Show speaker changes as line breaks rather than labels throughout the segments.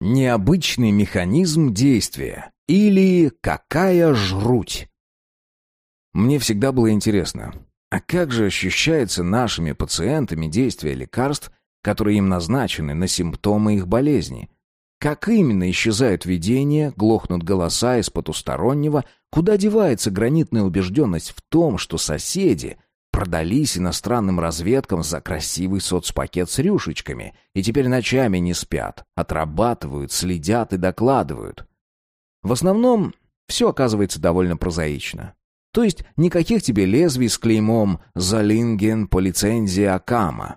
Необычный механизм действия или какая жруть. Мне всегда было интересно, а как же ощущается нашими пациентами действие лекарств, которые им назначены на симптомы их болезни? Как именно исчезают видения, глохнут голоса из потустороннего, куда девается гранитная убежденность в том, что соседи продались иностранным разведкам за красивый соцпакет с рюшечками и теперь ночами не спят, отрабатывают, следят и докладывают. В основном все оказывается довольно прозаично. То есть никаких тебе лезвий с клеймом «Залинген по лицензии Акама».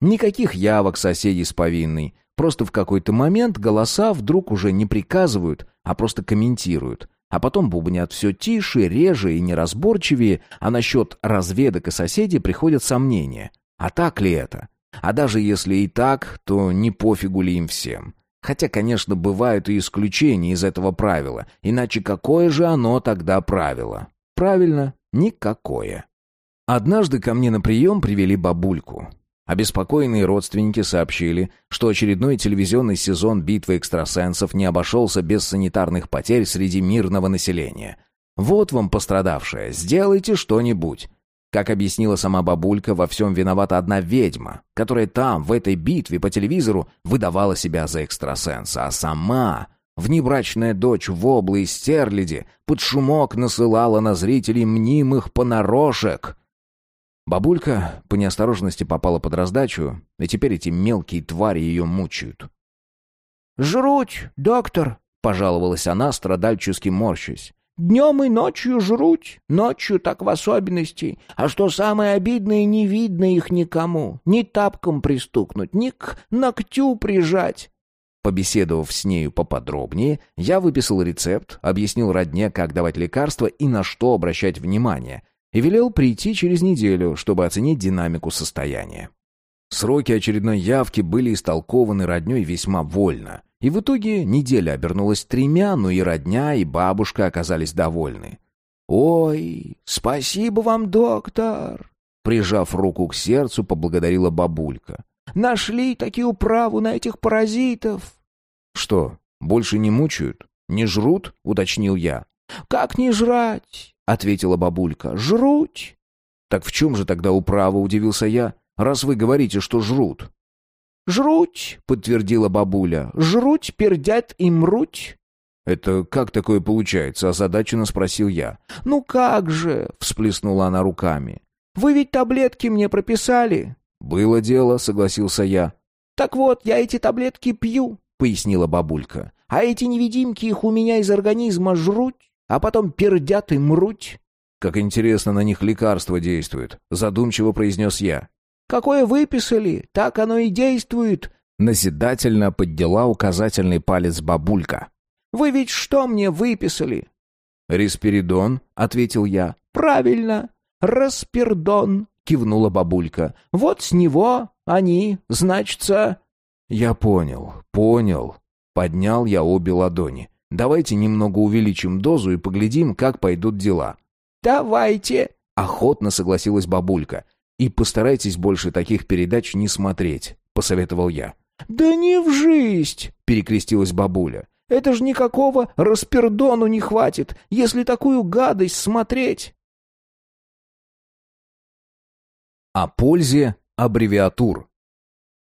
Никаких явок соседей с повинной. Просто в какой-то момент голоса вдруг уже не приказывают, а просто комментируют. А потом бубнят все тише, реже и неразборчивее, а насчет разведок и соседей приходят сомнения. А так ли это? А даже если и так, то не пофигу ли им всем? Хотя, конечно, бывают и исключения из этого правила, иначе какое же оно тогда правило? Правильно, никакое. Однажды ко мне на прием привели бабульку. Обеспокоенные родственники сообщили, что очередной телевизионный сезон «Битвы экстрасенсов» не обошелся без санитарных потерь среди мирного населения. Вот вам пострадавшая, сделайте что-нибудь. Как объяснила сама бабулька, во всем виновата одна ведьма, которая там, в этой битве по телевизору, выдавала себя за экстрасенса, а сама Внебрачная дочь Вобла и Стерляди под шумок насылала на зрителей мнимых понарошек. Бабулька по неосторожности попала под раздачу, и теперь эти мелкие твари ее мучают.
«Жруть, доктор!» — пожаловалась она, страдальчески морщась. «Днем и ночью жруть, ночью так в особенности. А что самое обидное, не видно их никому. Ни тапком пристукнуть, ни к ногтю прижать.
Побеседовав с нею поподробнее, я выписал рецепт, объяснил родне, как давать лекарства и на что обращать внимание, и велел прийти через неделю, чтобы оценить динамику состояния. Сроки очередной явки были истолкованы родней весьма вольно, и в итоге неделя обернулась тремя, но и родня, и бабушка оказались довольны.
«Ой, спасибо вам, доктор!»
Прижав руку к сердцу, поблагодарила бабулька.
Нашли такие управу на этих паразитов.
Что, больше не мучают? Не жрут? уточнил я.
Как не жрать? Ответила бабулька. Жруть.
Так в чем же тогда управа, удивился я, раз вы говорите, что жрут?
Жруть, подтвердила бабуля. Жруть, пердят и мруть.
«Это как такое получается?» — озадаченно спросил я.
«Ну как же!» — всплеснула она руками. «Вы ведь таблетки мне прописали.
«Было дело», — согласился я.
«Так вот, я эти таблетки пью», — пояснила бабулька. «А эти невидимки их у меня из организма жрут, а потом пердят и мруть».
«Как интересно на них лекарство действует», — задумчиво произнес я.
«Какое выписали, так оно и действует», —
назидательно поддела указательный палец бабулька.
«Вы ведь что мне выписали?»
«Респиридон», — ответил я.
«Правильно, распердон», — кивнула бабулька. «Вот с него они, значится...»
«Я понял, понял». Поднял я обе ладони. «Давайте немного увеличим дозу и поглядим, как пойдут дела».
«Давайте!»
— охотно согласилась бабулька. «И постарайтесь больше таких передач не смотреть», — посоветовал я.
«Да не в жизнь!» — перекрестилась бабуля. «Это ж никакого распердону не хватит, если такую гадость смотреть!»
О пользе аббревиатур.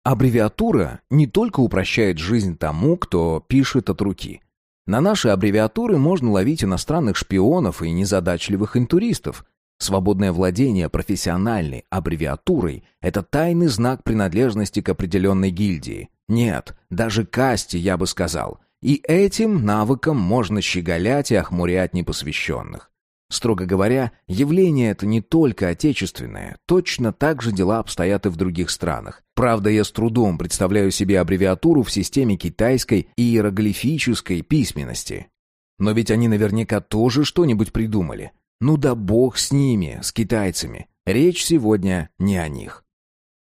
Аббревиатура не только упрощает жизнь тому, кто пишет от руки. На наши аббревиатуры можно ловить иностранных шпионов и незадачливых интуристов. Свободное владение профессиональной аббревиатурой – это тайный знак принадлежности к определенной гильдии. Нет, даже касте, я бы сказал. И этим навыком можно щеголять и охмурять непосвященных. Строго говоря, явление это не только отечественное, точно так же дела обстоят и в других странах. Правда, я с трудом представляю себе аббревиатуру в системе китайской иероглифической письменности. Но ведь они наверняка тоже что-нибудь придумали. Ну да бог с ними, с китайцами. Речь сегодня не о них.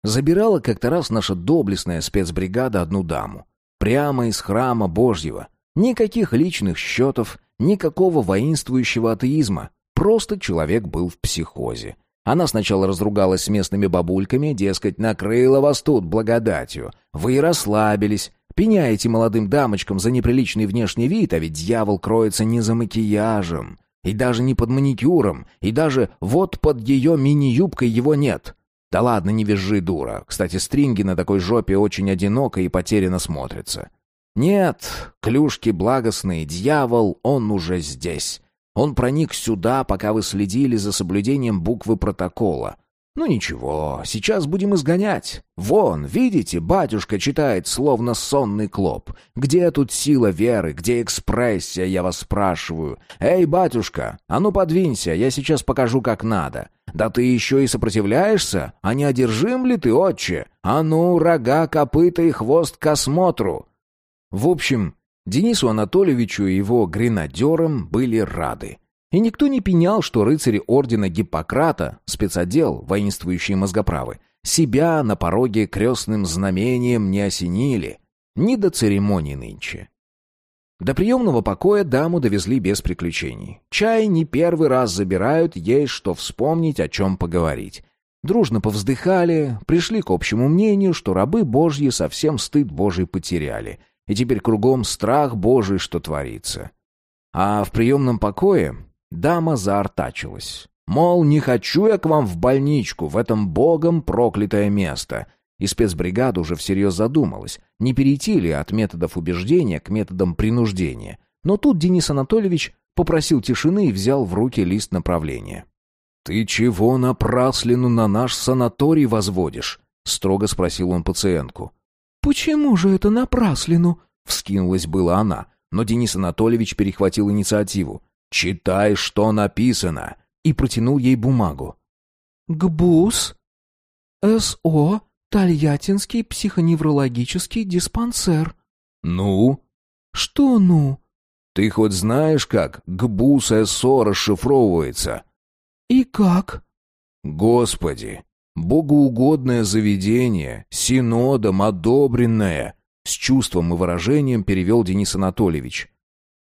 Забирала как-то раз наша доблестная спецбригада одну даму. Прямо из храма Божьего. Никаких личных счетов, Никакого воинствующего атеизма. Просто человек был в психозе. Она сначала разругалась с местными бабульками, дескать, накрыла вас тут благодатью. Вы расслабились. Пеняете молодым дамочкам за неприличный внешний вид, а ведь дьявол кроется не за макияжем, и даже не под маникюром, и даже вот под ее мини-юбкой его нет. Да ладно, не визжи, дура. Кстати, стринги на такой жопе очень одиноко и потерянно смотрятся. Нет, клюшки благостные, дьявол, он уже здесь. Он проник сюда, пока вы следили за соблюдением буквы протокола. Ну ничего, сейчас будем изгонять. Вон, видите, батюшка читает, словно сонный клоп. Где тут сила веры, где экспрессия, я вас спрашиваю? Эй, батюшка, а ну подвинься, я сейчас покажу, как надо. Да ты еще и сопротивляешься? А не одержим ли ты, отче? А ну, рога, копыта и хвост к осмотру. В общем, Денису Анатольевичу и его гренадерам были рады. И никто не пенял, что рыцари ордена Гиппократа, спецотдел, воинствующие мозгоправы, себя на пороге крестным знамением не осенили. Ни до церемонии нынче. До приемного покоя даму довезли без приключений. Чай не первый раз забирают, есть что вспомнить, о чем поговорить. Дружно повздыхали, пришли к общему мнению, что рабы божьи совсем стыд божий потеряли, и теперь кругом страх божий, что творится. А в приемном покое Дама заортачилась. Мол, не хочу я к вам в больничку, в этом богом проклятое место. И спецбригада уже всерьез задумалась, не перейти ли от методов убеждения к методам принуждения. Но тут Денис Анатольевич попросил тишины и взял в руки лист направления. «Ты чего напраслину на наш санаторий возводишь?» — строго спросил он пациентку.
«Почему же это напраслину?» — вскинулась была она, но Денис Анатольевич перехватил инициативу. «Читай, что написано!» и протянул ей бумагу. «ГБУС, СО, Тольяттинский психоневрологический диспансер».
«Ну?»
«Что «ну»?»
«Ты хоть знаешь, как ГБУС СО расшифровывается?»
«И как?»
«Господи! Богоугодное заведение, синодом одобренное!» С чувством и выражением перевел Денис Анатольевич.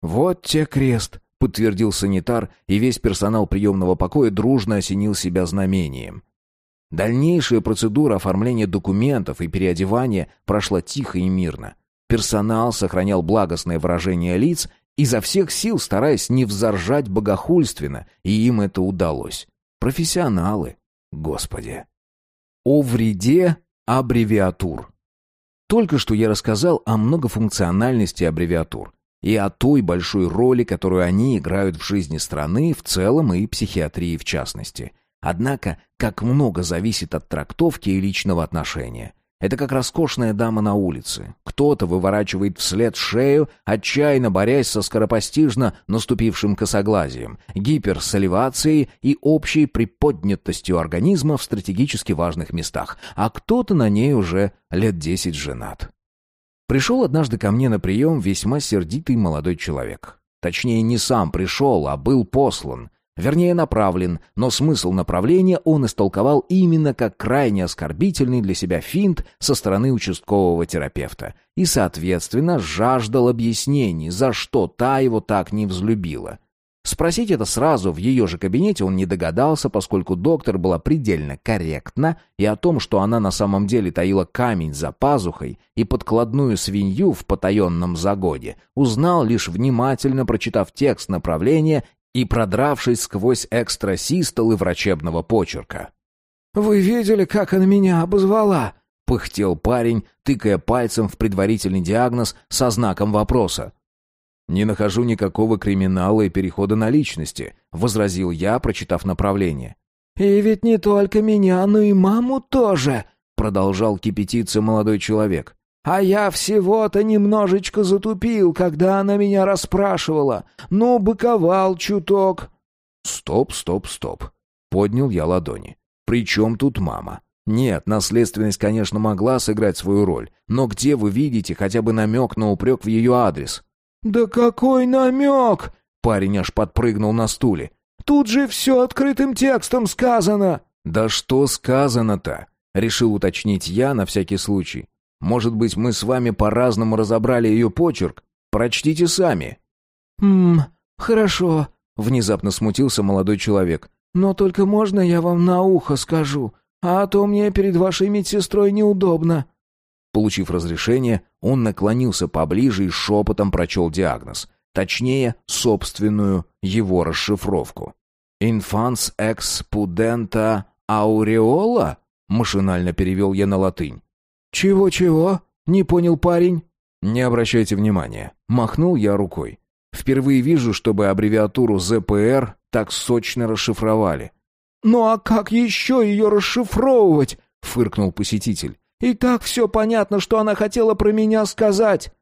«Вот те крест!» подтвердил санитар, и весь персонал приемного покоя дружно осенил себя знамением. Дальнейшая процедура оформления документов и переодевания прошла тихо и мирно. Персонал сохранял благостное выражение лиц, изо всех сил стараясь не взоржать богохульственно, и им это удалось. Профессионалы, господи. О вреде аббревиатур. Только что я рассказал о многофункциональности аббревиатур и о той большой роли, которую они играют в жизни страны в целом и психиатрии в частности. Однако, как много зависит от трактовки и личного отношения. Это как роскошная дама на улице. Кто-то выворачивает вслед шею, отчаянно борясь со скоропостижно наступившим косоглазием, гиперсаливацией и общей приподнятостью организма в стратегически важных местах, а кто-то на ней уже лет десять женат. Пришел однажды ко мне на прием весьма сердитый молодой человек. Точнее, не сам пришел, а был послан. Вернее, направлен, но смысл направления он истолковал именно как крайне оскорбительный для себя финт со стороны участкового терапевта. И, соответственно, жаждал объяснений, за что та его так не взлюбила. Спросить это сразу в ее же кабинете он не догадался, поскольку доктор была предельно корректна, и о том, что она на самом деле таила камень за пазухой и подкладную свинью в потаенном загоде, узнал лишь внимательно прочитав текст направления и продравшись сквозь экстрасистолы врачебного почерка.
«Вы видели, как она меня обозвала?»
— пыхтел парень, тыкая пальцем в предварительный диагноз со знаком вопроса. «Не нахожу никакого криминала и перехода на личности», — возразил я, прочитав направление.
«И ведь не только меня, но и маму тоже», — продолжал кипятиться молодой человек. «А я всего-то немножечко затупил, когда она меня расспрашивала. Ну, быковал чуток».
«Стоп, стоп, стоп», — поднял я ладони. «При чем тут мама?» Нет, наследственность, конечно, могла сыграть свою роль, но где вы видите хотя бы намек на упрек в ее адрес?
«Да какой намек!» Парень аж подпрыгнул на стуле. «Тут же все открытым текстом сказано!»
«Да что сказано-то?» Решил уточнить я на всякий случай. «Может быть, мы с вами по-разному разобрали ее почерк? Прочтите сами».
«Ммм, хорошо», — внезапно смутился молодой человек. «Но только можно я вам на ухо скажу? А то мне перед вашей медсестрой неудобно».
Получив разрешение, он наклонился поближе и шепотом прочел диагноз. Точнее, собственную его расшифровку. «Инфанс экс пудента ауреола?» — машинально перевел я на латынь.
«Чего-чего?» — не понял парень.
«Не обращайте внимания». Махнул я рукой. Впервые вижу, чтобы аббревиатуру ЗПР так сочно расшифровали.
«Ну а как еще ее расшифровывать?» — фыркнул посетитель. «И так все понятно, что она хотела про меня сказать».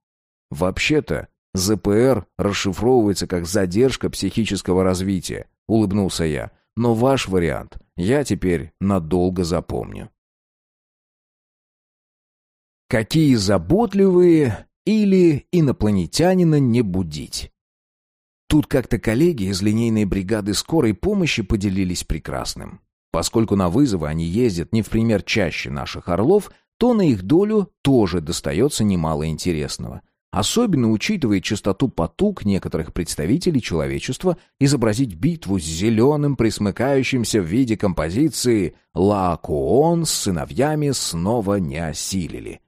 «Вообще-то, ЗПР расшифровывается как задержка психического развития», — улыбнулся я. «Но ваш вариант я теперь надолго запомню». Какие заботливые или инопланетянина не будить. Тут как-то коллеги из линейной бригады скорой помощи поделились прекрасным. Поскольку на вызовы они ездят не в пример чаще наших орлов, то на их долю тоже достается немало интересного. Особенно учитывая частоту потуг некоторых представителей человечества изобразить битву с зеленым, присмыкающимся в виде композиции «Лаокоон» с сыновьями снова не осилили.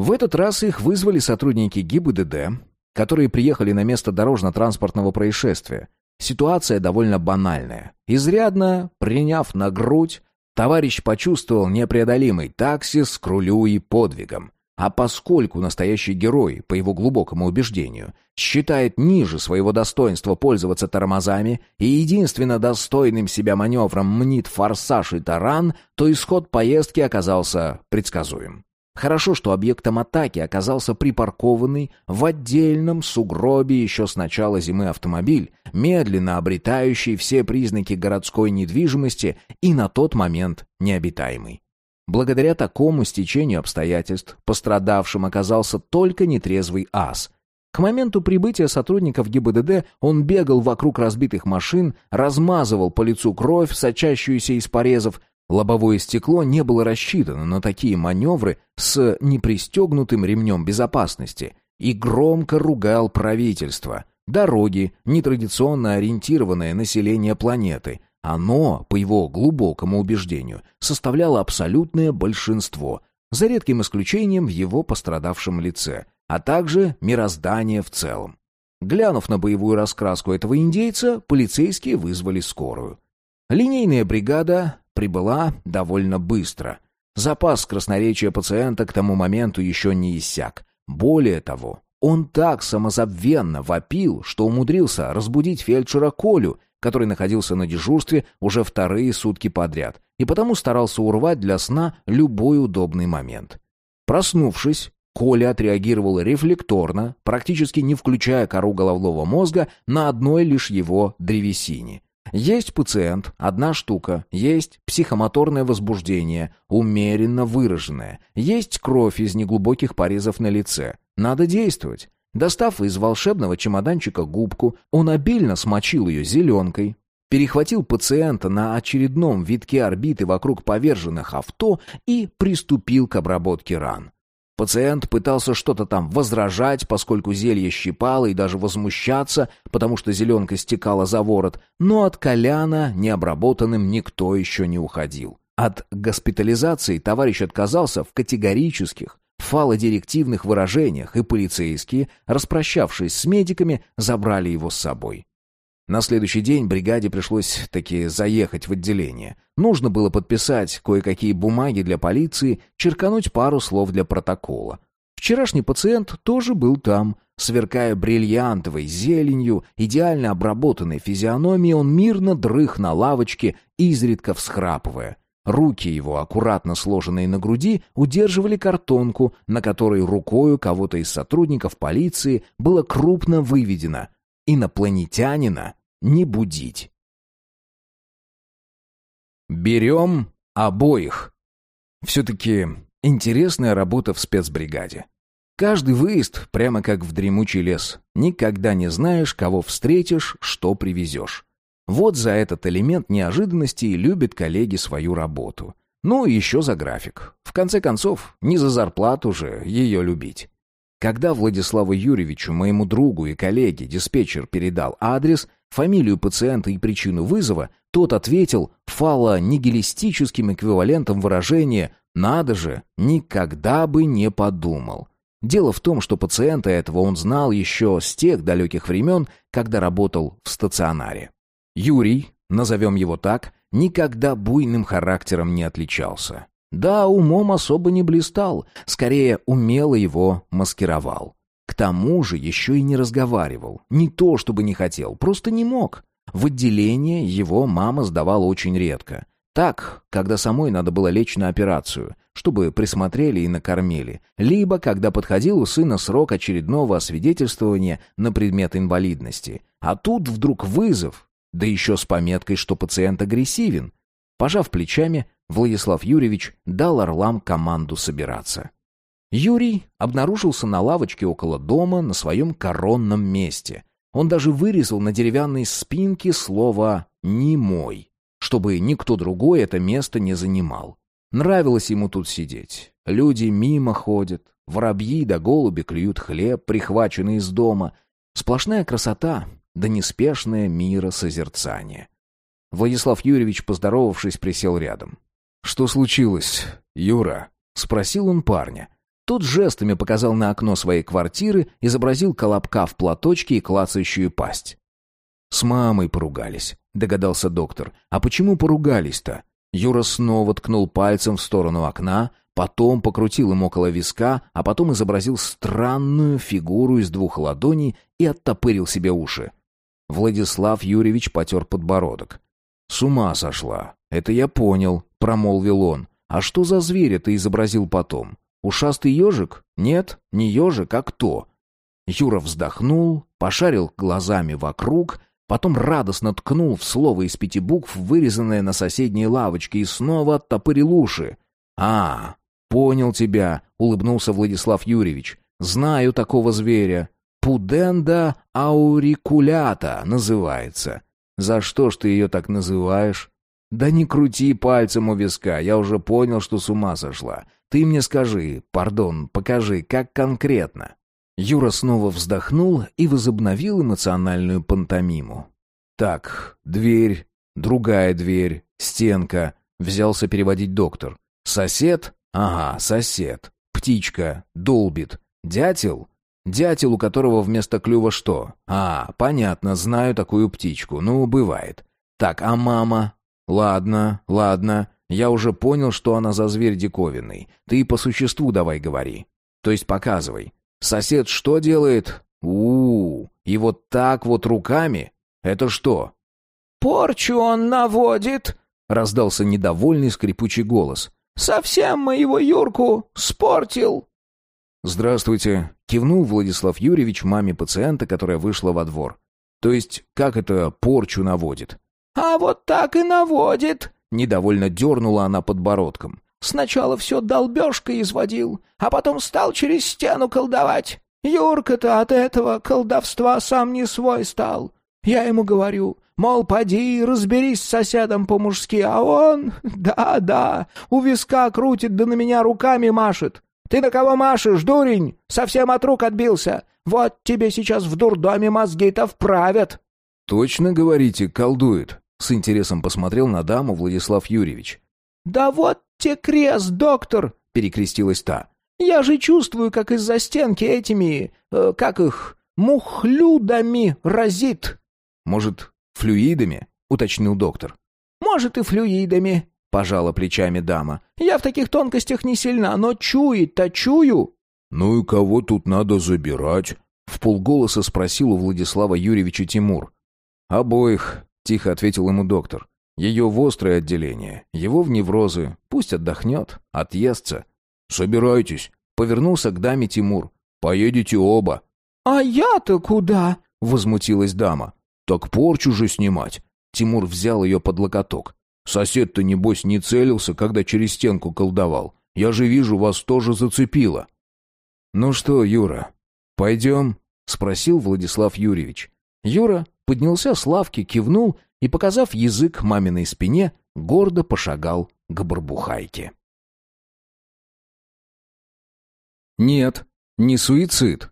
В этот раз их вызвали сотрудники ГИБДД, которые приехали на место дорожно-транспортного происшествия. Ситуация довольно банальная. Изрядно приняв на грудь, товарищ почувствовал непреодолимый таксис к рулю и подвигам. А поскольку настоящий герой, по его глубокому убеждению, считает ниже своего достоинства пользоваться тормозами и единственно достойным себя маневром мнит форсаж и таран, то исход поездки оказался предсказуем. Хорошо, что объектом атаки оказался припаркованный в отдельном сугробе еще с начала зимы автомобиль, медленно обретающий все признаки городской недвижимости и на тот момент необитаемый. Благодаря такому стечению обстоятельств пострадавшим оказался только нетрезвый ас. К моменту прибытия сотрудников ГИБДД он бегал вокруг разбитых машин, размазывал по лицу кровь, сочащуюся из порезов, Лобовое стекло не было рассчитано на такие маневры с непристегнутым ремнем безопасности и громко ругал правительство. Дороги, нетрадиционно ориентированное население планеты. Оно, по его глубокому убеждению, составляло абсолютное большинство, за редким исключением в его пострадавшем лице, а также мироздание в целом. Глянув на боевую раскраску этого индейца, полицейские вызвали скорую. Линейная бригада прибыла довольно быстро. Запас красноречия пациента к тому моменту еще не иссяк. Более того, он так самозабвенно вопил, что умудрился разбудить фельдшера Колю, который находился на дежурстве уже вторые сутки подряд, и потому старался урвать для сна любой удобный момент. Проснувшись, Коля отреагировал рефлекторно, практически не включая кору головного мозга на одной лишь его древесине. Есть пациент, одна штука, есть психомоторное возбуждение, умеренно выраженное, есть кровь из неглубоких порезов на лице. Надо действовать. Достав из волшебного чемоданчика губку, он обильно смочил ее зеленкой, перехватил пациента на очередном витке орбиты вокруг поверженных авто и приступил к обработке ран. Пациент пытался что-то там возражать, поскольку зелье щипало и даже возмущаться, потому что зеленка стекала за ворот, но от Коляна необработанным никто еще не уходил. От госпитализации товарищ отказался в категорических, фалодирективных выражениях, и полицейские, распрощавшись с медиками, забрали его с собой. На следующий день бригаде пришлось таки заехать в отделение. Нужно было подписать кое-какие бумаги для полиции, черкануть пару слов для протокола. Вчерашний пациент тоже был там. Сверкая бриллиантовой зеленью, идеально обработанной физиономией, он мирно дрых на лавочке, изредка всхрапывая. Руки его, аккуратно сложенные на груди, удерживали картонку, на которой рукою кого-то из сотрудников полиции было крупно выведено «Инопланетянина не будить. Берем обоих. Все-таки интересная работа в спецбригаде. Каждый выезд прямо как в дремучий лес. Никогда не знаешь, кого встретишь, что привезешь. Вот за этот элемент неожиданности и любят коллеги свою работу. Ну и еще за график. В конце концов, не за зарплату же ее любить. Когда Владиславу Юрьевичу, моему другу и коллеге, диспетчер передал адрес, фамилию пациента и причину вызова, тот ответил фало-нигилистическим эквивалентом выражения Надо же, никогда бы не подумал. Дело в том, что пациента этого он знал еще с тех далеких времен, когда работал в стационаре. Юрий, назовем его так, никогда буйным характером не отличался. Да, умом особо не блистал, скорее умело его маскировал. К тому же еще и не разговаривал. Не то, чтобы не хотел, просто не мог. В отделение его мама сдавала очень редко. Так, когда самой надо было лечь на операцию, чтобы присмотрели и накормили, либо когда подходил у сына срок очередного освидетельствования на предмет инвалидности. А тут вдруг вызов, да еще с пометкой, что пациент агрессивен. Пожав плечами, Владислав Юрьевич дал орлам команду собираться. Юрий обнаружился на лавочке около дома на своем коронном месте. Он даже вырезал на деревянной спинке слово «не мой», чтобы никто другой это место не занимал. Нравилось ему тут сидеть. Люди мимо ходят, воробьи да голуби клюют хлеб, прихваченный из дома. Сплошная красота, да неспешное мира созерцание. Владислав Юрьевич, поздоровавшись, присел рядом. «Что случилось, Юра?» — спросил он парня. Тот жестами показал на окно своей квартиры, изобразил колобка в платочке и клацающую пасть. «С мамой поругались», — догадался доктор. «А почему поругались-то?» Юра снова ткнул пальцем в сторону окна, потом покрутил им около виска, а потом изобразил странную фигуру из двух ладоней и оттопырил себе уши. Владислав Юрьевич потер подбородок. «С ума сошла. Это я понял», — промолвил он. «А что за зверь ты изобразил потом? Ушастый ежик? Нет, не ежик, а кто?» Юра вздохнул, пошарил глазами вокруг, потом радостно ткнул в слово из пяти букв, вырезанное на соседней лавочке, и снова оттопырил уши. «А, понял тебя», — улыбнулся Владислав Юрьевич. «Знаю такого зверя. Пуденда аурикулята называется. За что ж ты ее так называешь? Да не крути пальцем у виска, я уже понял, что с ума сошла. Ты мне скажи, пардон, покажи, как конкретно. Юра снова вздохнул и возобновил эмоциональную пантомиму. Так, дверь, другая дверь, стенка, взялся переводить доктор. Сосед? Ага, сосед. Птичка, долбит. Дятел? Дятел, у которого вместо клюва что? А, понятно, знаю такую птичку. Ну, бывает. Так, а мама? Ладно, ладно. Я уже понял, что она за зверь диковинный. Ты по существу давай говори. То есть показывай. Сосед что делает? у, -у, -у. и вот так вот руками? Это что?
Порчу он наводит, раздался недовольный скрипучий голос. Совсем моего Юрку спортил.
«Здравствуйте», — кивнул Владислав Юрьевич маме пациента, которая вышла во двор. «То есть, как это порчу наводит?»
«А вот так и наводит», —
недовольно дернула она подбородком.
«Сначала все долбежкой изводил, а потом стал через стену колдовать. Юрка-то от этого колдовства сам не свой стал. Я ему говорю, мол, поди разберись с соседом по-мужски, а он, да-да, у виска крутит да на меня руками машет. Ты на кого машешь, дурень? Совсем от рук отбился. Вот тебе сейчас в дурдоме мозги-то вправят».
«Точно, говорите, колдует?» С интересом посмотрел на даму Владислав Юрьевич.
«Да вот те крест, доктор!» — перекрестилась та. «Я же чувствую, как из-за стенки этими... Э, как их... мухлюдами разит».
«Может, флюидами?» — уточнил доктор.
«Может, и флюидами», — пожала плечами дама. «Я в таких тонкостях не сильна, но чует-то чую».
«Ну и кого тут надо забирать?» — в полголоса спросил у Владислава Юрьевича Тимур. «Обоих», — тихо ответил ему доктор. «Ее в острое отделение, его в неврозы. Пусть отдохнет, отъестся». «Собирайтесь», — повернулся к даме Тимур. «Поедете оба».
«А я-то куда?» — возмутилась дама.
«Так порчу же снимать». Тимур взял ее под локоток. Сосед-то, небось, не целился, когда через стенку колдовал. Я же вижу, вас тоже зацепило». «Ну что, Юра, пойдем?» — спросил Владислав Юрьевич. Юра поднялся с лавки, кивнул и, показав язык маминой спине, гордо пошагал к барбухайке. Нет, не суицид.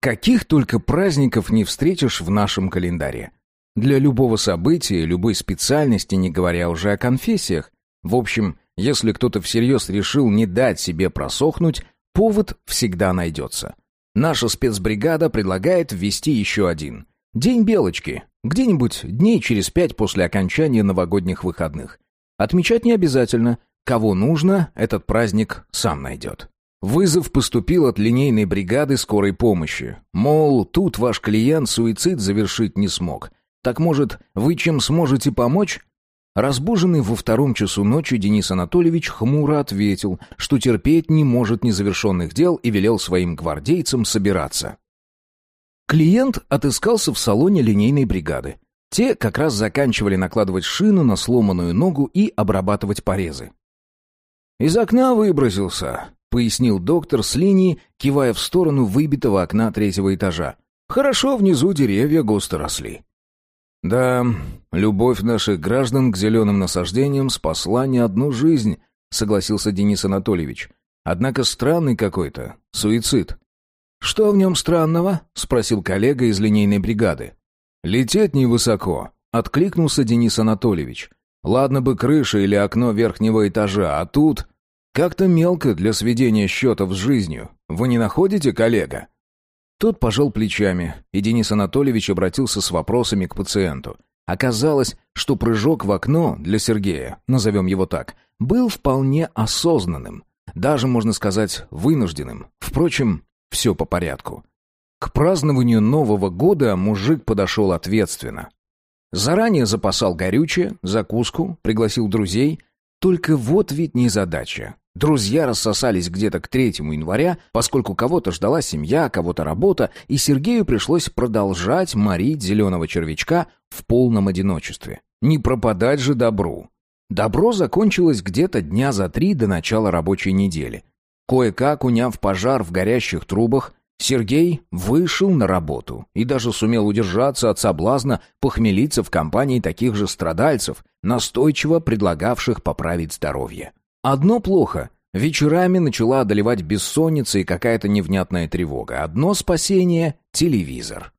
Каких только праздников не встретишь в нашем календаре. Для любого события, любой специальности, не говоря уже о конфессиях. В общем, Если кто-то всерьез решил не дать себе просохнуть, повод всегда найдется. Наша спецбригада предлагает ввести еще один. День Белочки. Где-нибудь дней через пять после окончания новогодних выходных. Отмечать не обязательно. Кого нужно, этот праздник сам найдет. Вызов поступил от линейной бригады скорой помощи. Мол, тут ваш клиент суицид завершить не смог. Так может, вы чем сможете помочь? Разбуженный во втором часу ночи Денис Анатольевич хмуро ответил, что терпеть не может незавершенных дел и велел своим гвардейцам собираться. Клиент отыскался в салоне линейной бригады. Те как раз заканчивали накладывать шину на сломанную ногу и обрабатывать порезы. «Из окна выбросился», пояснил доктор с линии, кивая в сторону выбитого окна третьего этажа. Хорошо внизу деревья густо росли. Да, любовь наших граждан к зеленым насаждениям спасла не одну жизнь, согласился Денис Анатольевич. Однако странный какой-то суицид. Что в нем странного? спросил коллега из линейной бригады. Лететь невысоко, откликнулся Денис Анатольевич. Ладно бы крыша или окно верхнего этажа, а тут как-то мелко для сведения счетов с жизнью. Вы не находите, коллега?» Тот пожал плечами, и Денис Анатольевич обратился с вопросами к пациенту. Оказалось, что прыжок в окно для Сергея, назовем его так, был вполне осознанным, даже, можно сказать, вынужденным. Впрочем, все по порядку. К празднованию Нового года мужик подошел ответственно. Заранее запасал горючее, закуску, пригласил друзей. Только вот ведь не задача. Друзья рассосались где-то к 3 января, поскольку кого-то ждала семья, кого-то работа, и Сергею пришлось продолжать морить зеленого червячка в полном одиночестве. Не пропадать же добру. Добро закончилось где-то дня за три до начала рабочей недели. Кое-как, уняв пожар в горящих трубах, Сергей вышел на работу и даже сумел удержаться от соблазна похмелиться в компании таких же страдальцев, настойчиво предлагавших поправить здоровье. Одно плохо. Вечерами начала одолевать бессонница и какая-то невнятная тревога. Одно спасение — телевизор.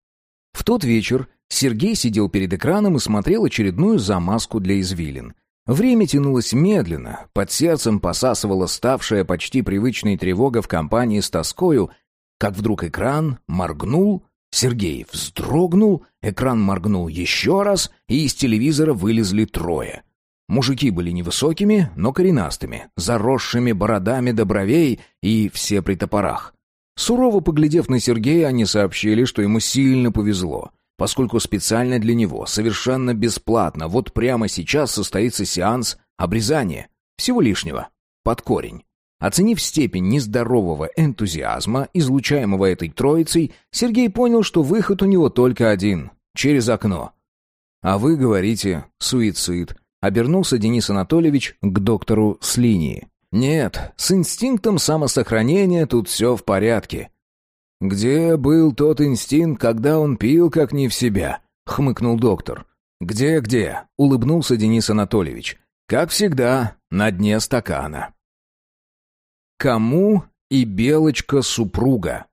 В тот вечер Сергей сидел перед экраном и смотрел очередную замазку для извилин. Время тянулось медленно, под сердцем посасывала ставшая почти привычной тревога в компании с тоскою, как вдруг экран моргнул, Сергей вздрогнул, экран моргнул еще раз, и из телевизора вылезли трое — Мужики были невысокими, но коренастыми, заросшими бородами до бровей и все при топорах. Сурово поглядев на Сергея, они сообщили, что ему сильно повезло, поскольку специально для него, совершенно бесплатно, вот прямо сейчас состоится сеанс обрезания. Всего лишнего. Под корень. Оценив степень нездорового энтузиазма, излучаемого этой троицей, Сергей понял, что выход у него только один — через окно. «А вы говорите, суицид», Обернулся Денис Анатольевич к доктору с линии. «Нет, с инстинктом самосохранения тут все в порядке». «Где был тот инстинкт, когда он пил как не в себя?» — хмыкнул доктор. «Где-где?» — улыбнулся Денис Анатольевич. «Как всегда, на дне стакана». Кому и Белочка-супруга?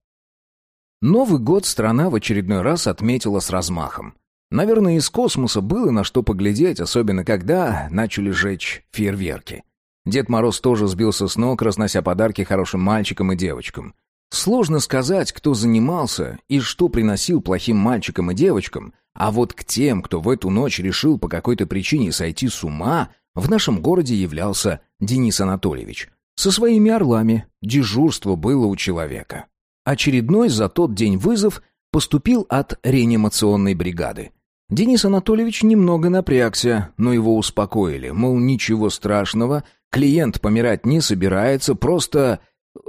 Новый год страна в очередной раз отметила с размахом. Наверное, из космоса было на что поглядеть, особенно когда начали жечь фейерверки. Дед Мороз тоже сбился с ног, разнося подарки хорошим мальчикам и девочкам. Сложно сказать, кто занимался и что приносил плохим мальчикам и девочкам, а вот к тем, кто в эту ночь решил по какой-то причине сойти с ума, в нашем городе являлся Денис Анатольевич. Со своими орлами дежурство было у человека. Очередной за тот день вызов поступил от реанимационной бригады. Денис Анатольевич немного напрягся, но его успокоили, мол, ничего страшного, клиент помирать не собирается, просто...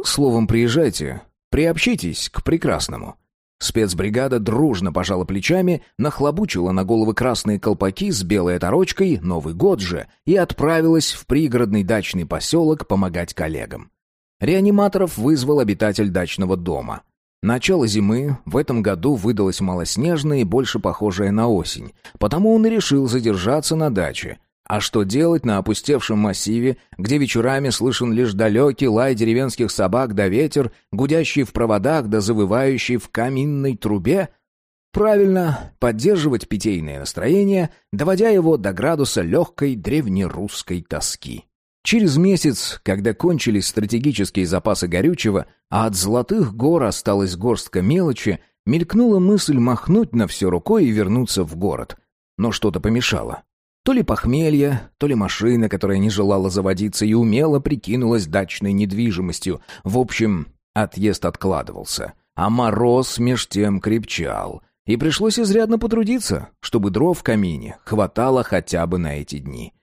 Словом, приезжайте, приобщитесь к прекрасному. Спецбригада дружно пожала плечами, нахлобучила на головы красные колпаки с белой оторочкой, Новый год же, и отправилась в пригородный дачный поселок помогать коллегам. Реаниматоров вызвал обитатель дачного дома. Начало зимы в этом году выдалось малоснежное и больше похожее на осень, потому он и решил задержаться на даче. А что делать на опустевшем массиве, где вечерами слышен лишь далекий лай деревенских собак да ветер, гудящий в проводах да завывающий в каминной трубе? Правильно, поддерживать питейное настроение, доводя его до градуса легкой древнерусской тоски. Через месяц, когда кончились стратегические запасы горючего, а от золотых гор осталась горстка мелочи, мелькнула мысль махнуть на все рукой и вернуться в город. Но что-то помешало. То ли похмелье, то ли машина, которая не желала заводиться и умело прикинулась дачной недвижимостью. В общем, отъезд откладывался. А мороз меж тем крепчал. И пришлось изрядно потрудиться, чтобы дров в камине хватало хотя бы на эти дни.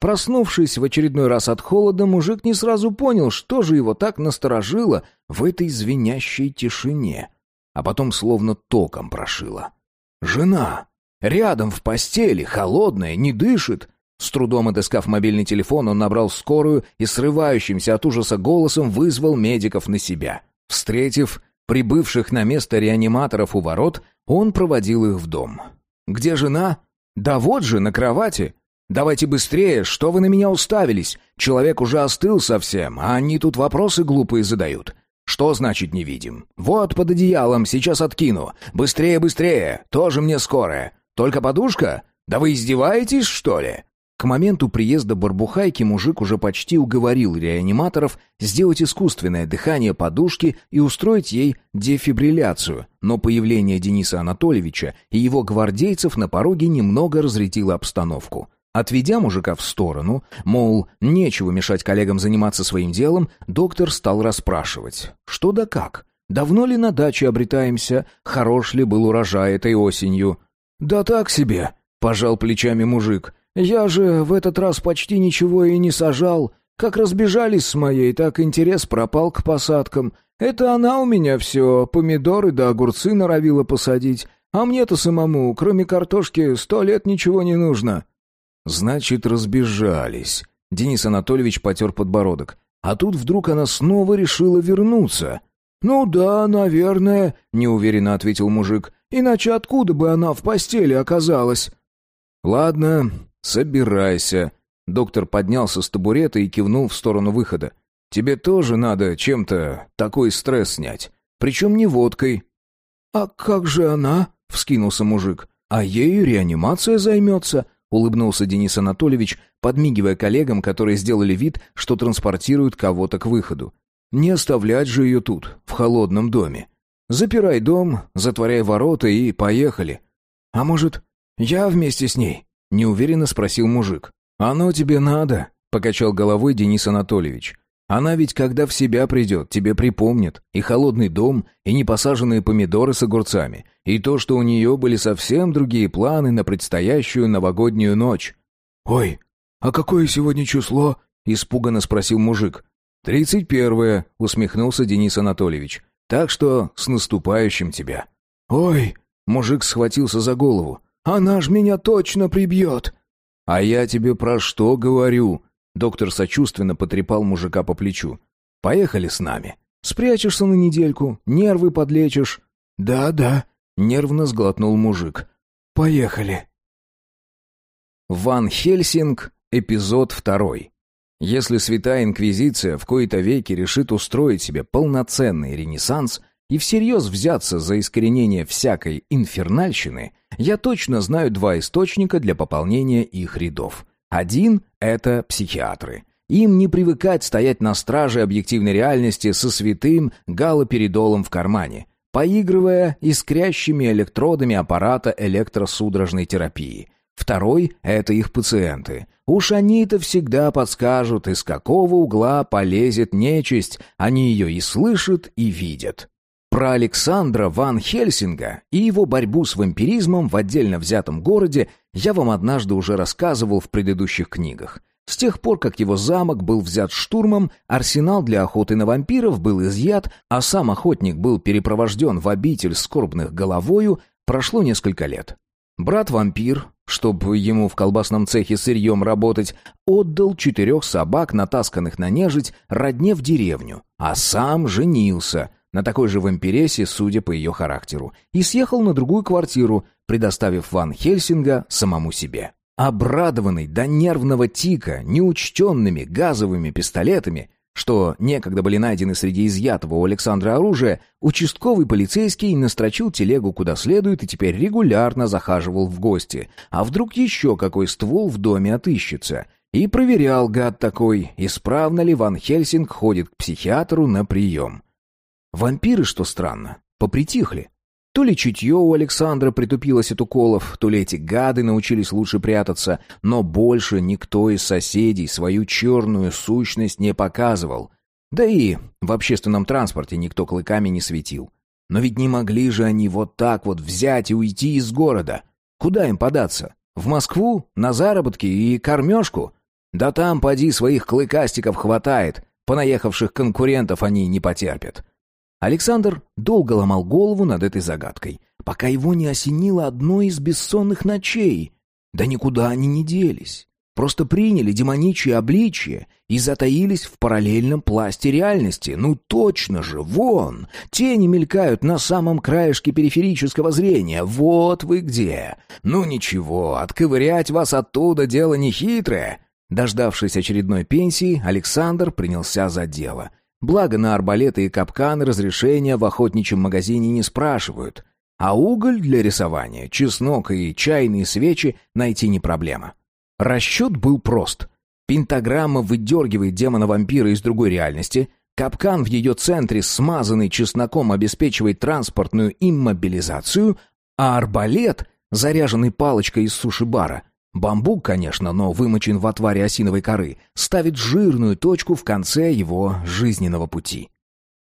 Проснувшись в очередной раз от холода, мужик не сразу понял, что же его так насторожило в этой звенящей тишине. А потом словно током прошило. «Жена! Рядом в постели, холодная, не дышит!» С трудом отыскав мобильный телефон, он набрал скорую и срывающимся от ужаса голосом вызвал медиков на себя. Встретив прибывших на место реаниматоров у ворот, он проводил их в дом. «Где жена?» «Да вот же, на кровати!» «Давайте быстрее, что вы на меня уставились? Человек уже остыл совсем, а они тут вопросы глупые задают. Что значит не видим? Вот под одеялом, сейчас откину. Быстрее, быстрее, тоже мне скорая. Только подушка? Да вы издеваетесь, что ли?» К моменту приезда Барбухайки мужик уже почти уговорил реаниматоров сделать искусственное дыхание подушки и устроить ей дефибрилляцию, но появление Дениса Анатольевича и его гвардейцев на пороге немного разрядило обстановку. Отведя мужика в сторону, мол, нечего мешать коллегам заниматься своим делом, доктор стал расспрашивать. Что да как? Давно ли на даче обретаемся? Хорош ли был урожай этой осенью? «Да так себе», — пожал плечами мужик. «Я же в этот раз почти ничего и не сажал. Как разбежались с моей, так интерес пропал к посадкам. Это она у меня все, помидоры да огурцы норовила посадить. А мне-то самому, кроме картошки, сто лет ничего не нужно». Значит, разбежались. Денис Анатольевич потер подбородок. А тут вдруг она снова решила вернуться.
«Ну да, наверное», — неуверенно ответил мужик. «Иначе откуда бы она в постели оказалась?»
«Ладно, собирайся». Доктор поднялся с табурета и кивнул в сторону выхода. «Тебе тоже надо чем-то такой стресс снять. Причем не водкой».
«А как же она?» — вскинулся мужик.
«А ею реанимация займется улыбнулся Денис Анатольевич, подмигивая коллегам, которые сделали вид, что транспортируют кого-то к выходу. Не оставлять же ее тут, в холодном доме. Запирай дом, затворяй ворота и поехали.
А может, я вместе с ней? неуверенно спросил мужик.
Оно тебе надо, покачал головой Денис Анатольевич. Она ведь, когда в себя придет, тебе припомнит и холодный дом, и непосаженные помидоры с огурцами, и то, что у нее были совсем другие планы на предстоящую новогоднюю ночь.
«Ой, а какое сегодня число?» — испуганно спросил мужик.
«Тридцать первое», — усмехнулся Денис Анатольевич. «Так что с наступающим тебя».
«Ой!» — мужик схватился за голову. «Она ж меня точно прибьет!»
«А я тебе про что говорю?» Доктор сочувственно потрепал мужика по плечу. «Поехали с нами. Спрячешься на недельку, нервы подлечишь».
«Да-да», —
нервно сглотнул мужик.
«Поехали».
Ван Хельсинг, эпизод второй. Если Святая Инквизиция в кои-то веки решит устроить себе полноценный ренессанс и всерьез взяться за искоренение всякой инфернальщины, я точно знаю два источника для пополнения их рядов — один — это психиатры. Им не привыкать стоять на страже объективной реальности со святым галоперидолом в кармане, поигрывая искрящими электродами аппарата электросудорожной терапии. Второй — это их пациенты. Уж они-то всегда подскажут, из какого угла полезет нечисть, они ее и слышат, и видят. Про Александра Ван Хельсинга и его борьбу с вампиризмом в отдельно взятом городе я вам однажды уже рассказывал в предыдущих книгах. С тех пор, как его замок был взят штурмом, арсенал для охоты на вампиров был изъят, а сам охотник был перепровожден в обитель скорбных головою, прошло несколько лет. Брат-вампир, чтобы ему в колбасном цехе сырьем работать, отдал четырех собак, натасканных на нежить, родне в деревню, а сам женился — на такой же вампиресе, судя по ее характеру, и съехал на другую квартиру, предоставив Ван Хельсинга самому себе. Обрадованный до нервного тика неучтенными газовыми пистолетами, что некогда были найдены среди изъятого у Александра оружия, участковый полицейский настрочил телегу куда следует и теперь регулярно захаживал в гости. А вдруг еще какой ствол в доме отыщется? И проверял, гад такой, исправно ли Ван Хельсинг ходит к психиатру на прием. Вампиры, что странно, попритихли. То ли чутье у Александра притупилось от уколов, то ли эти гады научились лучше прятаться, но больше никто из соседей свою черную сущность не показывал. Да и в общественном транспорте никто клыками не светил. Но ведь не могли же они вот так вот взять и уйти из города. Куда им податься? В Москву? На заработки и кормежку? Да там, поди, своих клыкастиков хватает. Понаехавших конкурентов они не потерпят. Александр долго ломал голову над этой загадкой, пока его не осенило одной из бессонных ночей. Да никуда они не делись. Просто приняли демоничье обличие и затаились в параллельном пласте реальности. Ну точно же, вон! Тени мелькают на самом краешке периферического зрения. Вот вы где! Ну ничего, отковырять вас оттуда дело нехитрое. Дождавшись очередной пенсии, Александр принялся за дело — Благо на арбалеты и капканы разрешения в охотничьем магазине не спрашивают. А уголь для рисования, чеснок и чайные свечи найти не проблема. Расчет был прост. Пентаграмма выдергивает демона-вампира из другой реальности, капкан в ее центре, смазанный чесноком, обеспечивает транспортную иммобилизацию, а арбалет, заряженный палочкой из суши-бара, Бамбук, конечно, но вымочен в отваре осиновой коры, ставит жирную точку в конце его жизненного пути.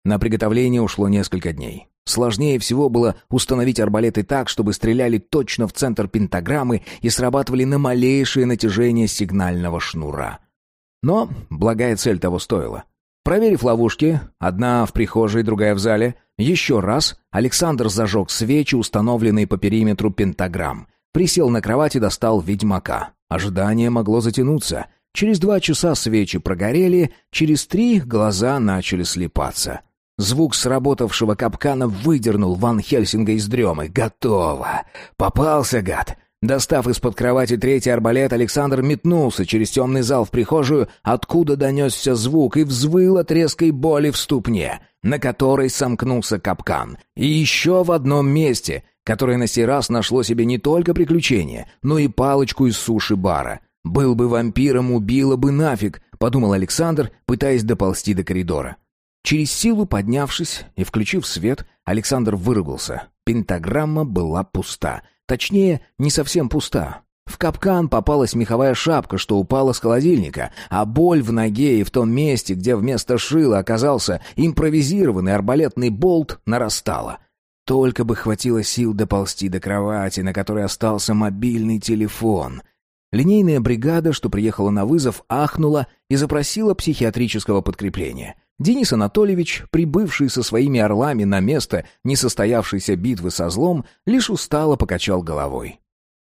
На приготовление ушло несколько дней. Сложнее всего было установить арбалеты так, чтобы стреляли точно в центр пентаграммы и срабатывали на малейшее натяжение сигнального шнура. Но благая цель того стоила. Проверив ловушки, одна в прихожей, другая в зале, еще раз Александр зажег свечи, установленные по периметру пентаграмм, Присел на кровать и достал ведьмака. Ожидание могло затянуться. Через два часа свечи прогорели, через три глаза начали слепаться. Звук сработавшего капкана выдернул Ван Хельсинга из дремы. «Готово! Попался, гад!» Достав из-под кровати третий арбалет, Александр метнулся через темный зал в прихожую, откуда донесся звук и взвыл от резкой боли в ступне, на которой сомкнулся капкан. И еще в одном месте, которое на сей раз нашло себе не только приключение, но и палочку из суши-бара. «Был бы вампиром, убило бы нафиг», — подумал Александр, пытаясь доползти до коридора. Через силу поднявшись и включив свет, Александр выругался. Пентаграмма была пуста. Точнее, не совсем пуста. В капкан попалась меховая шапка, что упала с холодильника, а боль в ноге и в том месте, где вместо шила оказался импровизированный арбалетный болт, нарастала. Только бы хватило сил доползти до кровати, на которой остался мобильный телефон. Линейная бригада, что приехала на вызов, ахнула и запросила психиатрического подкрепления. Денис Анатольевич, прибывший со своими орлами на место несостоявшейся битвы со злом, лишь устало покачал головой.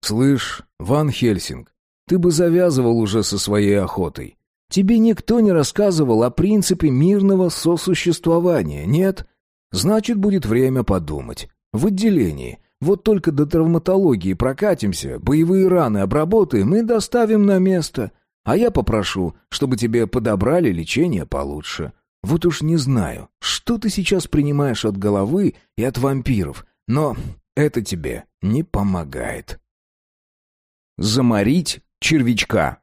«Слышь, Ван Хельсинг, ты бы завязывал уже со своей охотой. Тебе никто не рассказывал о принципе мирного сосуществования, нет?» Значит, будет время подумать. В отделении. Вот только до травматологии прокатимся, боевые раны обработаем и доставим на место. А я попрошу, чтобы тебе подобрали лечение получше. Вот уж не знаю, что ты сейчас принимаешь от головы и от вампиров, но это тебе не помогает. Заморить червячка.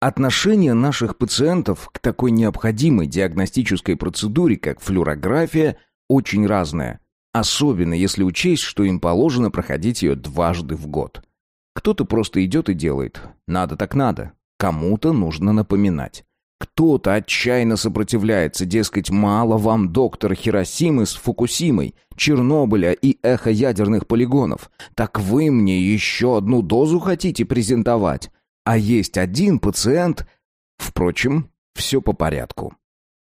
Отношение наших пациентов к такой необходимой диагностической процедуре, как флюорография – очень разная, особенно если учесть, что им положено проходить ее дважды в год. Кто-то просто идет и делает. Надо так надо. Кому-то нужно напоминать. Кто-то отчаянно сопротивляется, дескать, мало вам доктора Хиросимы с Фукусимой, Чернобыля и эхоядерных полигонов. Так вы мне еще одну дозу хотите презентовать? А есть один пациент... Впрочем, все по порядку.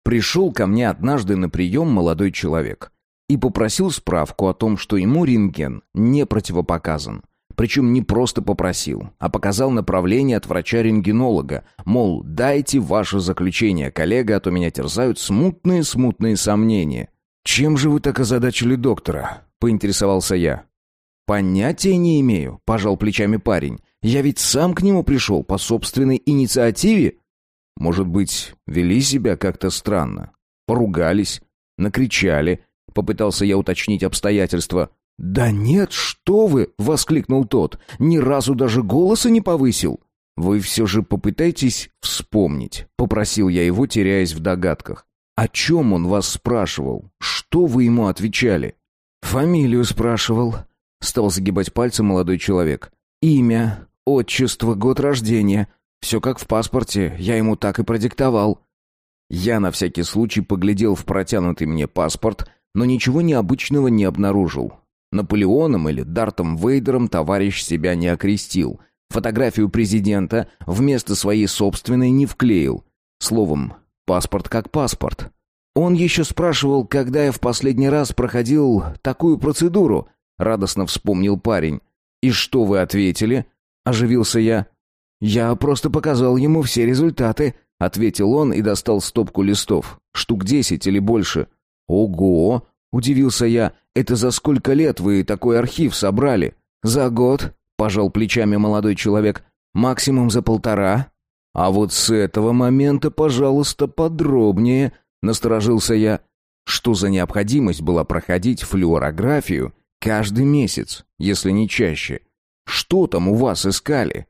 Пришел ко мне однажды на прием молодой человек и попросил справку о том, что ему рентген не противопоказан. Причем не просто попросил, а показал направление от врача-рентгенолога, мол, дайте ваше заключение, коллега, а то меня терзают смутные-смутные сомнения. «Чем же вы так озадачили доктора?» — поинтересовался я. «Понятия не имею», — пожал плечами парень. «Я ведь сам к нему пришел по собственной инициативе». Может быть, вели себя как-то странно? Поругались? Накричали? Попытался я уточнить обстоятельства. «Да нет, что вы!» — воскликнул тот. «Ни разу даже голоса не повысил!» «Вы все же попытайтесь вспомнить», — попросил я его, теряясь в догадках. «О чем он вас спрашивал? Что вы ему отвечали?»
«Фамилию спрашивал», — стал загибать пальцем молодой человек. «Имя, отчество, год рождения. Все как в паспорте, я ему так и продиктовал».
Я на всякий случай поглядел в протянутый мне паспорт, но ничего необычного не обнаружил. Наполеоном или Дартом Вейдером товарищ себя не окрестил. Фотографию президента вместо своей собственной не вклеил. Словом, паспорт как паспорт. Он еще спрашивал, когда я в последний раз проходил такую процедуру. Радостно вспомнил парень. «И что вы ответили?» Оживился я. «Я просто показал ему все результаты», — ответил он и достал стопку листов. «Штук десять или больше». «Ого!» — удивился я. «Это за сколько лет вы такой архив собрали?»
«За год», — пожал плечами молодой человек. «Максимум за полтора».
«А вот с этого момента, пожалуйста, подробнее», Насторожился я. Что за необходимость была проходить флюорографию каждый месяц, если не чаще? Что там у вас искали?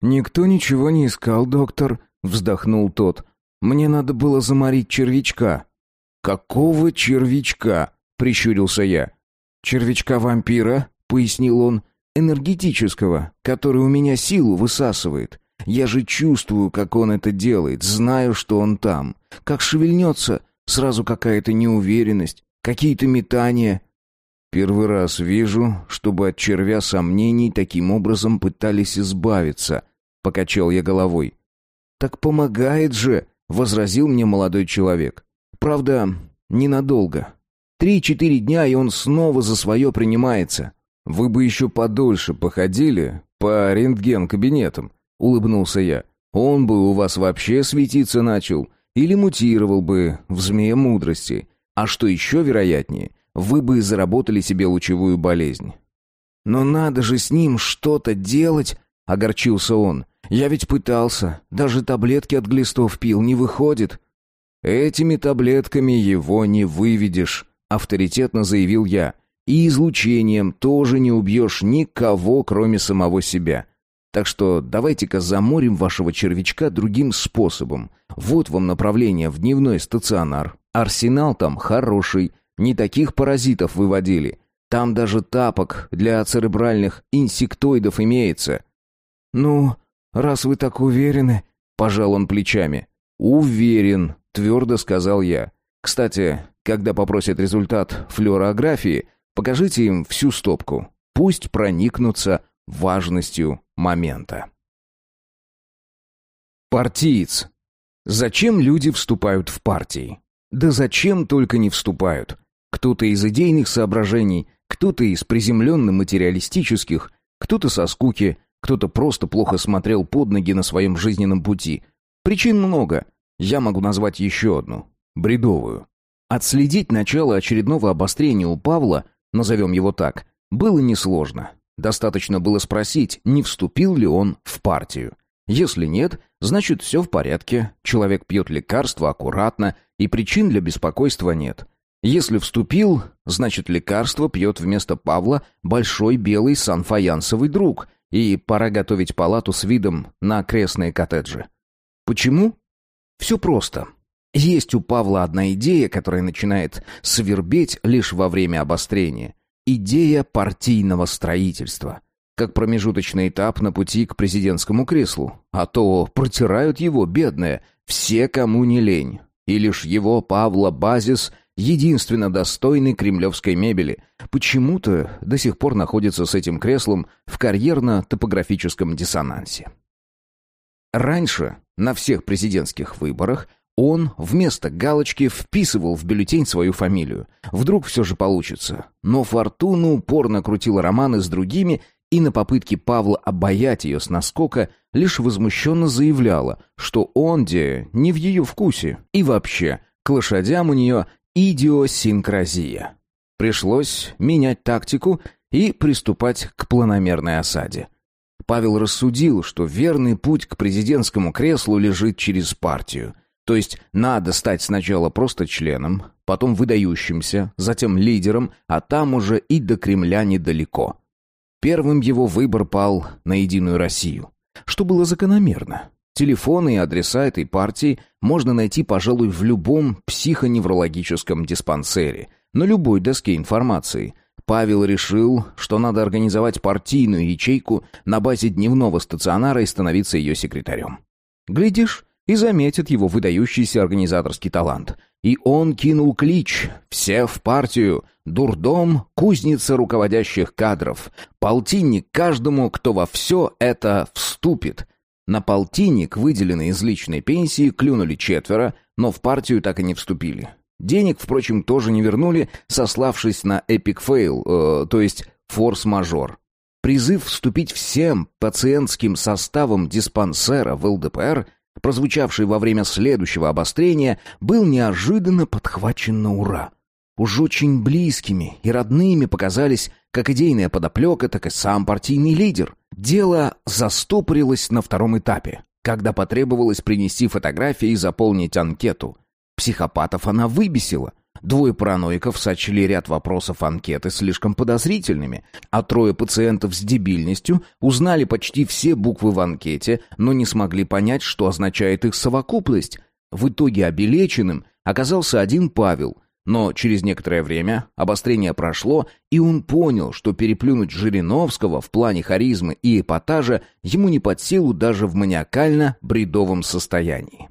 Никто ничего не искал, доктор, вздохнул тот. Мне надо было заморить червячка.
Какого червячка? прищурился я.
Червячка-вампира, пояснил он, энергетического, который у меня силу высасывает. Я же чувствую, как он это делает, знаю, что он там. Как шевельнется, сразу какая-то неуверенность, какие-то метания.
Первый раз вижу, чтобы от червя сомнений таким образом пытались избавиться, покачал я головой.
Так помогает же, возразил мне молодой человек. Правда, ненадолго. Три-четыре дня, и он снова за свое принимается.
Вы бы еще подольше походили по рентген-кабинетам, улыбнулся я. Он бы у вас вообще светиться начал или мутировал бы в змея мудрости. А что еще вероятнее, вы бы заработали себе лучевую болезнь.
Но надо же с ним что-то делать, огорчился он. Я ведь пытался, даже таблетки от глистов пил, не выходит.
Этими таблетками его не выведешь, авторитетно заявил я. И излучением тоже не убьешь никого, кроме самого себя. Так что давайте-ка заморим вашего червячка другим способом. Вот вам направление в дневной стационар. Арсенал там хороший, не таких паразитов выводили. Там даже тапок для церебральных инсектоидов имеется.
Ну, раз вы так уверены, пожал он плечами.
Уверен, твердо сказал я. Кстати, когда попросят результат флюорографии, покажите им всю стопку. Пусть проникнутся важностью момента. Партиец. Зачем люди вступают в партии? Да зачем только не вступают? Кто-то из идейных соображений, кто-то из приземленно-материалистических, кто-то со скуки, кто-то просто плохо смотрел под ноги на своем жизненном пути. Причин много. Я могу назвать еще одну. Бредовую. Отследить начало очередного обострения у Павла, назовем его так, было несложно. Достаточно было спросить, не вступил ли он в партию. Если нет, значит все в порядке, человек пьет лекарства аккуратно, и причин для беспокойства нет. Если вступил, значит лекарство пьет вместо Павла большой белый санфаянсовый друг, и пора готовить палату с видом на окрестные коттеджи. Почему? Все просто. Есть у Павла одна идея, которая начинает свербеть лишь во время обострения идея партийного строительства, как промежуточный этап на пути к президентскому креслу. А то протирают его, бедное, все, кому не лень. И лишь его, Павла Базис, единственно достойный кремлевской мебели, почему-то до сих пор находится с этим креслом в карьерно-топографическом диссонансе. Раньше на всех президентских выборах он вместо галочки вписывал в бюллетень свою фамилию. Вдруг все же получится. Но Фортуна упорно крутила романы с другими, и на попытке Павла обаять ее с наскока лишь возмущенно заявляла, что он где не в ее вкусе. И вообще, к лошадям у нее идиосинкразия. Пришлось менять тактику и приступать к планомерной осаде. Павел рассудил, что верный путь к президентскому креслу лежит через партию – то есть надо стать сначала просто членом, потом выдающимся, затем лидером, а там уже и до Кремля недалеко. Первым его выбор пал на Единую Россию. что было закономерно. Телефоны и адреса этой партии можно найти, пожалуй, в любом психоневрологическом диспансере, на любой доске информации. Павел решил, что надо организовать партийную ячейку на базе дневного стационара и становиться ее секретарем. Глядишь, и заметит его выдающийся организаторский талант. И он кинул клич «Все в партию! Дурдом, кузница руководящих кадров! Полтинник каждому, кто во все это вступит!» На полтинник, выделенный из личной пенсии, клюнули четверо, но в партию так и не вступили. Денег, впрочем, тоже не вернули, сославшись на epic fail, э, то есть форс-мажор. Призыв вступить всем пациентским составом диспансера в ЛДПР – прозвучавший во время следующего обострения, был неожиданно подхвачен на ура. Уж очень близкими и родными показались как идейная подоплека, так и сам партийный лидер. Дело застопорилось на втором этапе, когда потребовалось принести фотографии и заполнить анкету. Психопатов она выбесила. Двое параноиков сочли ряд вопросов анкеты слишком подозрительными, а трое пациентов с дебильностью узнали почти все буквы в анкете, но не смогли понять, что означает их совокупность. В итоге обелеченным оказался один Павел, но через некоторое время обострение прошло, и он понял, что переплюнуть Жириновского в плане харизмы и эпатажа ему не под силу даже в маниакально-бредовом состоянии.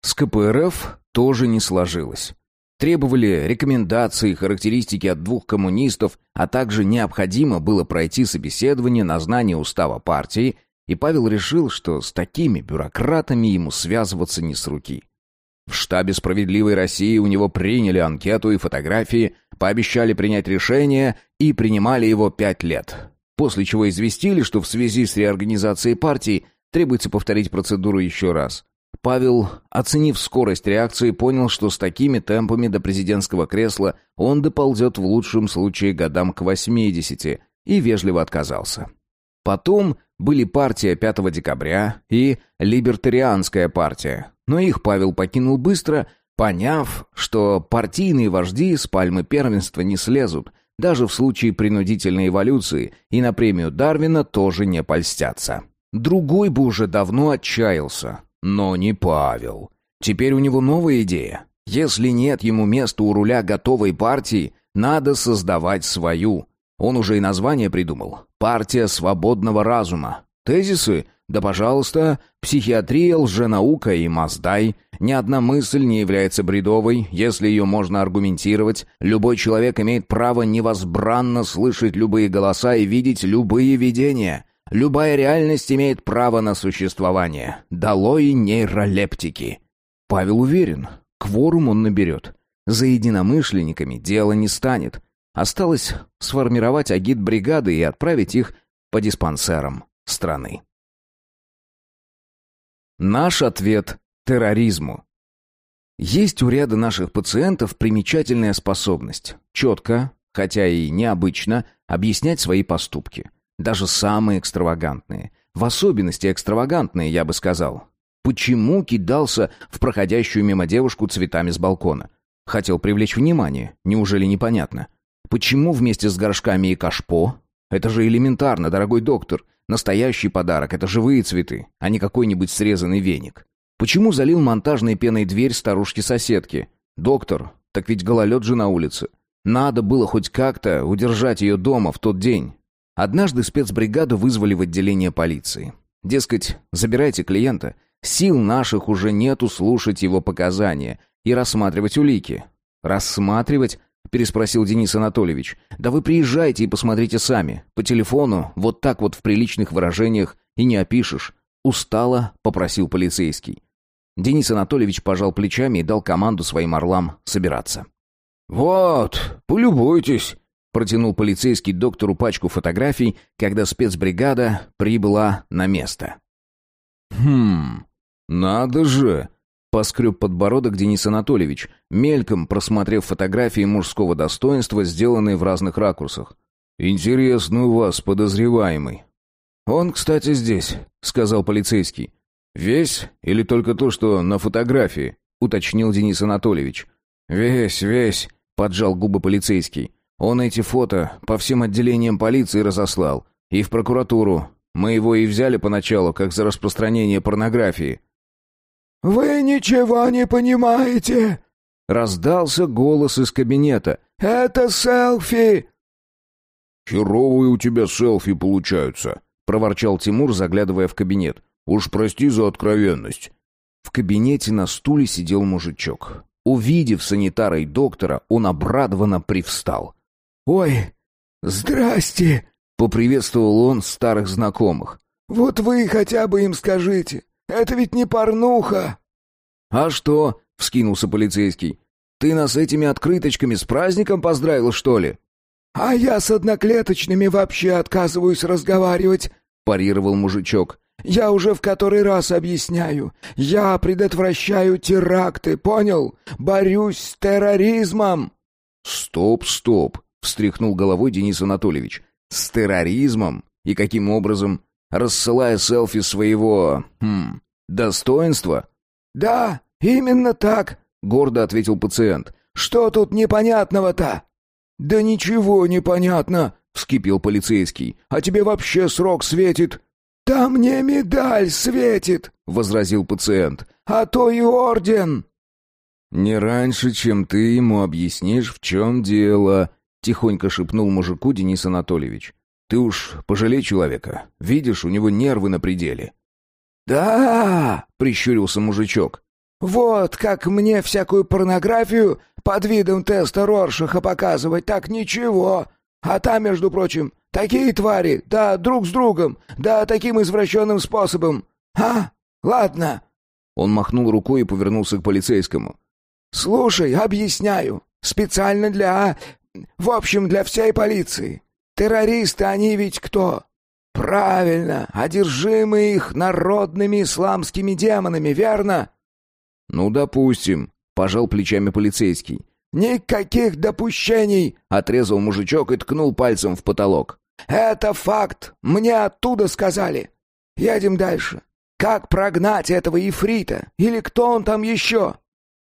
С КПРФ тоже не сложилось. Требовали рекомендации и характеристики от двух коммунистов, а также необходимо было пройти собеседование на знание устава партии, и Павел решил, что с такими бюрократами ему связываться не с руки. В штабе «Справедливой России» у него приняли анкету и фотографии, пообещали принять решение и принимали его пять лет. После чего известили, что в связи с реорганизацией партии требуется повторить процедуру еще раз. Павел, оценив скорость реакции, понял, что с такими темпами до президентского кресла он доползет в лучшем случае годам к 80 и вежливо отказался. Потом были партия 5 декабря и Либертарианская партия, но их Павел покинул быстро, поняв, что партийные вожди с пальмы первенства не слезут, даже в случае принудительной эволюции, и на премию Дарвина тоже не польстятся. Другой бы уже давно отчаялся, но не Павел. Теперь у него новая идея. Если нет ему места у руля готовой партии, надо создавать свою. Он уже и название придумал. «Партия свободного разума». Тезисы? Да, пожалуйста, психиатрия, лженаука и Маздай. Ни одна мысль не является бредовой, если ее можно аргументировать. Любой человек имеет право невозбранно слышать любые голоса и видеть любые видения. Любая реальность имеет право на существование. Долой нейролептики. Павел уверен, кворум он наберет. За единомышленниками дело не станет. Осталось сформировать агит-бригады и отправить их по диспансерам страны. Наш ответ терроризму. Есть у ряда наших пациентов примечательная способность четко, хотя и необычно, объяснять свои поступки. Даже самые экстравагантные. В особенности экстравагантные, я бы сказал. Почему кидался в проходящую мимо девушку цветами с балкона? Хотел привлечь внимание. Неужели непонятно? Почему вместе с горшками и кашпо? Это же элементарно, дорогой доктор. Настоящий подарок — это живые цветы, а не какой-нибудь срезанный веник. Почему залил монтажной пеной дверь старушки-соседки? Доктор, так ведь гололед же на улице. Надо было хоть как-то удержать ее дома в тот день. Однажды спецбригаду вызвали в отделение полиции. Дескать, забирайте клиента. Сил наших уже нету слушать его показания и рассматривать улики. «Рассматривать?» — переспросил Денис Анатольевич. «Да вы приезжайте и посмотрите сами. По телефону, вот так вот в приличных выражениях и не опишешь». Устало попросил полицейский. Денис Анатольевич пожал плечами и дал команду своим орлам собираться. «Вот, полюбуйтесь», Протянул полицейский доктору пачку фотографий, когда спецбригада прибыла на место. «Хм, надо же!» — поскреб подбородок Денис Анатольевич, мельком просмотрев фотографии мужского достоинства, сделанные в разных ракурсах. «Интересно у вас, подозреваемый». «Он, кстати, здесь», — сказал полицейский. «Весь или только то, что на фотографии?» — уточнил Денис Анатольевич. «Весь, весь», — поджал губы полицейский. Он эти фото по всем отделениям полиции разослал. И в прокуратуру. Мы его и взяли поначалу, как за распространение порнографии».
«Вы ничего не понимаете!» Раздался голос из кабинета. «Это селфи!»
«Херовые у тебя селфи получаются», — проворчал Тимур, заглядывая в кабинет. «Уж прости за откровенность». В кабинете на стуле сидел мужичок. Увидев санитара и доктора, он обрадованно привстал.
«Ой, здрасте!» — поприветствовал он старых знакомых. «Вот вы хотя бы им скажите, это ведь не порнуха!»
«А что?» — вскинулся полицейский. «Ты нас этими открыточками с праздником поздравил, что ли?»
«А я с одноклеточными вообще отказываюсь разговаривать», — парировал мужичок. «Я уже в который раз объясняю. Я предотвращаю теракты, понял? Борюсь с терроризмом».
«Стоп, стоп», — встряхнул головой Денис Анатольевич. «С терроризмом? И каким образом? Рассылая селфи своего... Хм... достоинства?»
«Да, именно так», — гордо ответил пациент. «Что тут непонятного-то?» «Да ничего не понятно», — вскипел полицейский. «А тебе вообще срок светит?» «Да мне медаль светит», — возразил пациент. «А то и орден».
«Не раньше, чем ты ему объяснишь, в чем дело», — тихонько шепнул мужику Денис Анатольевич. «Ты уж пожалей человека. Видишь, у него нервы на пределе».
«Да!» — прищурился мужичок. «Вот как мне всякую порнографию под видом теста Роршаха показывать, так ничего. А там, между прочим, такие твари, да друг с другом, да таким извращенным способом. А, ладно».
Он махнул рукой и повернулся к полицейскому.
«Слушай, объясняю. Специально для... В общем, для всей полиции. Террористы они ведь кто? Правильно, одержимые их народными исламскими демонами, верно?»
«Ну, допустим», — пожал плечами полицейский.
«Никаких допущений!» — отрезал мужичок и ткнул пальцем в потолок. «Это факт! Мне оттуда сказали! Едем дальше. Как прогнать этого ифрита? Или кто он там еще?»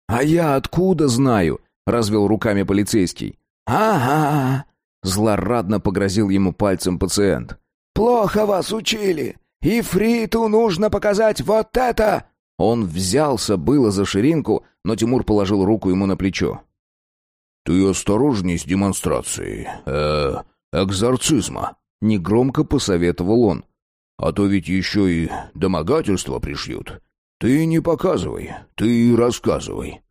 «А я откуда знаю?» — развел руками полицейский.
«Ага!»
— злорадно погрозил ему пальцем пациент.
«Плохо вас учили! Ифриту нужно показать вот это!»
Он взялся было за ширинку, но Тимур положил руку ему на плечо. «Ты осторожней с демонстрацией. Э, экзорцизма», — негромко посоветовал он. «А то ведь еще и домогательства пришьют. Ты не показывай, ты рассказывай».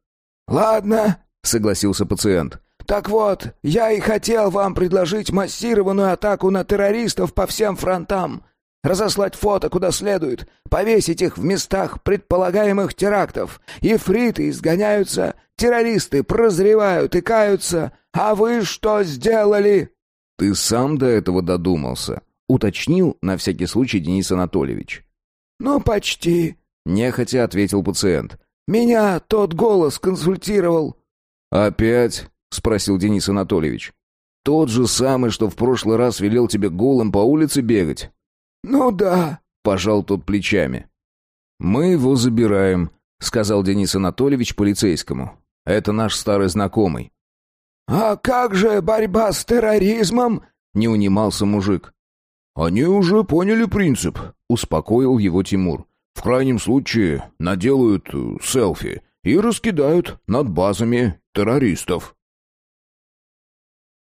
«Ладно», — согласился пациент. «Так вот, я и хотел вам предложить массированную атаку на террористов по всем фронтам. Разослать фото куда следует, повесить их в местах предполагаемых терактов. Ифриты изгоняются, террористы прозревают и каются. А вы что сделали?»
«Ты сам до этого додумался», — уточнил на всякий случай Денис Анатольевич.
«Ну, почти», — нехотя ответил пациент. «Меня тот голос консультировал».
«Опять?» — спросил Денис Анатольевич. «Тот же самый, что в прошлый раз велел тебе голым по улице бегать?»
«Ну да», —
пожал тот плечами. «Мы его забираем», — сказал Денис Анатольевич полицейскому. «Это наш старый знакомый».
«А как же борьба с терроризмом?» — не унимался мужик.
«Они уже поняли принцип», — успокоил его Тимур. «В крайнем случае наделают селфи и раскидают над базами террористов».